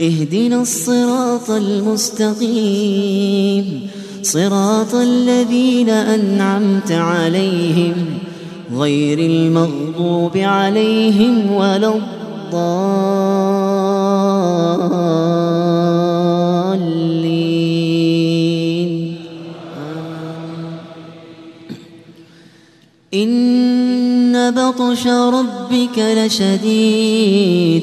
اهدنا الصراط المستقيم. صراط الذين أنعمت عليهم غير المغضوب عليهم ولا الضالين. إن بطش ربك لشديد.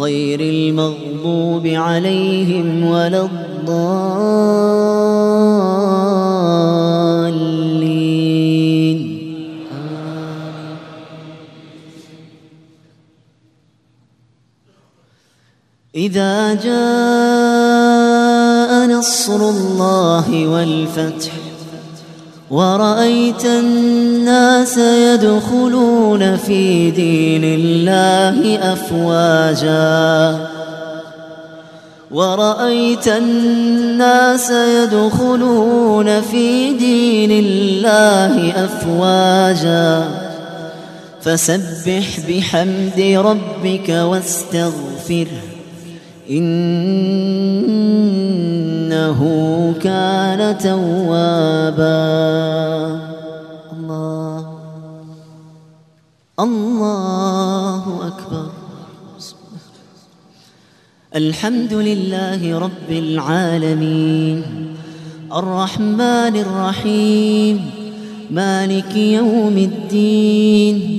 غير المغضوب عليهم ولا الضالين. إذا جاء نصر الله والفتح ورأيت الناس يدخلون في دين الله أفواجا. ورأيت الناس يدخلون في دين الله أفواجا. فسبح بحمد ربك واستغفره. إنه كان توابا. الله. الله أكبر. الحمد لله رب العالمين. الرحمن الرحيم. مالك يوم الدين.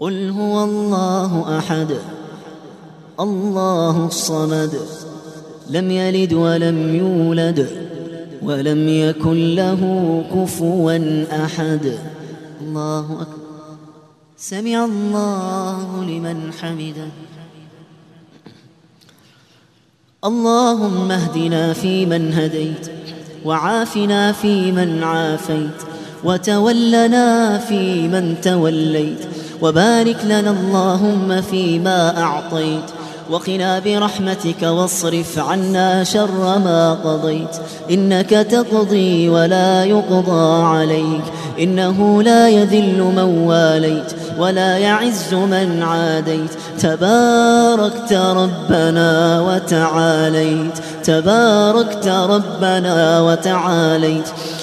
قل هو الله أحد الله الصمد لم يلد ولم يولد ولم يكن له كفوا أحد. الله أكبر. سمع الله لمن حمده. اللهم اهدنا فيمن هديت وعافنا فيمن عافيت وتولنا فيمن توليت وبارك لنا اللهم فيما أعطيت وقنا برحمتك واصرف عنا شر ما قضيت إنك تقضي ولا يقضى عليك إنه لا يذل من واليت ولا يعز من عاديت تباركت ربنا وتعاليت تباركت ربنا وتعاليت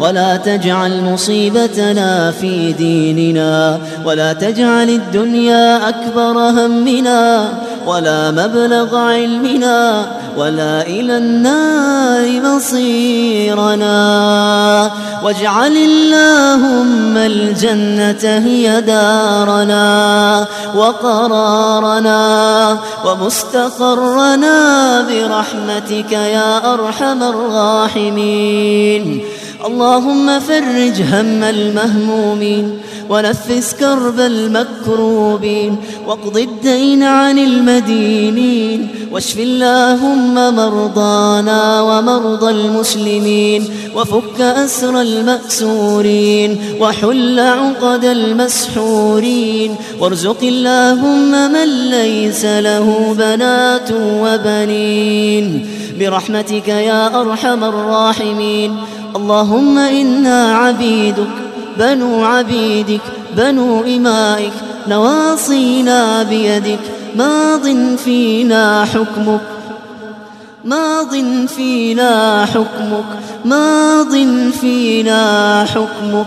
ولا تجعل مصيبتنا في ديننا ولا تجعل الدنيا أكبر همنا ولا مبلغ علمنا ولا إلى النار مصيرنا. واجعل اللهم الجنة هي دارنا وقرارنا ومستقرنا برحمتك يا أرحم الراحمين. اللهم فرج هم المهمومين ونفس كرب المكروبين واقض الدين عن المدينين واشف اللهم مرضانا ومرضى المسلمين وفك أسر المأسورين وحل عقد المسحورين وارزق اللهم من ليس له بنات وبنين برحمتك يا أرحم الراحمين اللهم إنا عبيدك بنو عبيدك بنو إمائك نواصينا بيدك. ماض فينا حكمك ماض فينا حكمك ماض فينا حكمك.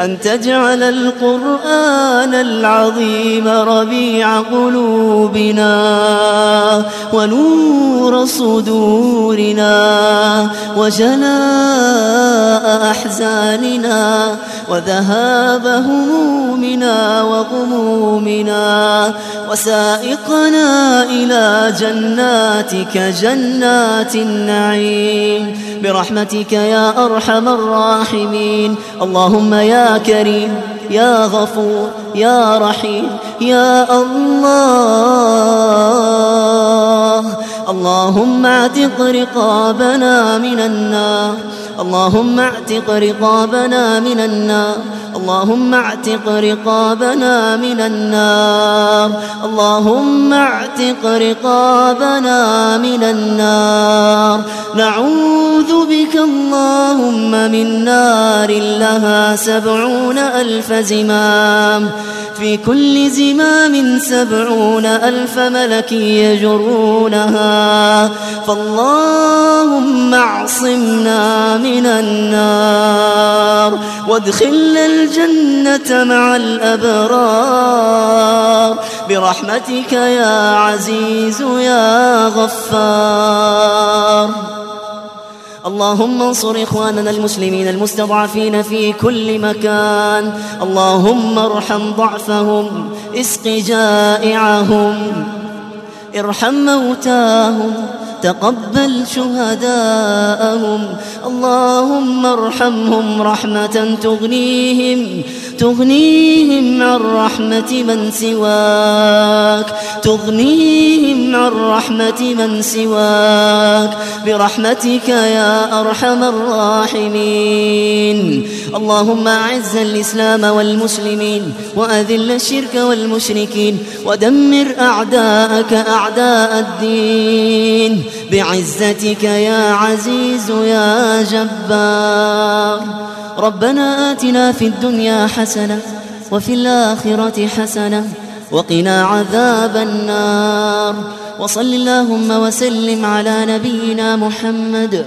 أن تجعل القرآن العظيم ربيع قلوبنا ونور صدورنا وجلاء أحزاننا وذهاب همومنا وغمومنا وسائقنا إلى جناتك جنات النعيم برحمتك يا أرحم الراحمين. اللهم يا كريم يا غفور يا رحيم يا الله. اللهم اعتق رقابنا من النار. اللهم اعتق رقابنا من النار. اللهم اعتق رقابنا من النار. اللهم اعتق رقابنا من النار. نعوذ بك اللهم من نار لها سبعون ألف زمام. في كل زمام سبعون ألف ملك يجرونها. فاللهم اعصمنا من النار وادخلنا الجنة مع الأبرار. برحمتك يا عزيز يا غفار. اللهم انصر إخواننا المسلمين المستضعفين في كل مكان. اللهم ارحم ضعفهم اسق جائعهم ارحم موتاهم. تقبل شهداءهم. اللهم ارحمهم رحمة تغنيهم تغنيهم عن رحمة من سواك تغنيهم عن رحمة من سواك. برحمتك يا أرحم الراحمين. اللهم أعز الإسلام والمسلمين وأذل الشرك والمشركين ودمر أعداءك أعداء الدين بعزتك يا عزيز يا جبار ربنا آتنا في الدنيا حسنة وفي الآخرة حسنة وقنا عذاب النار وصل اللهم وسلم على نبينا محمد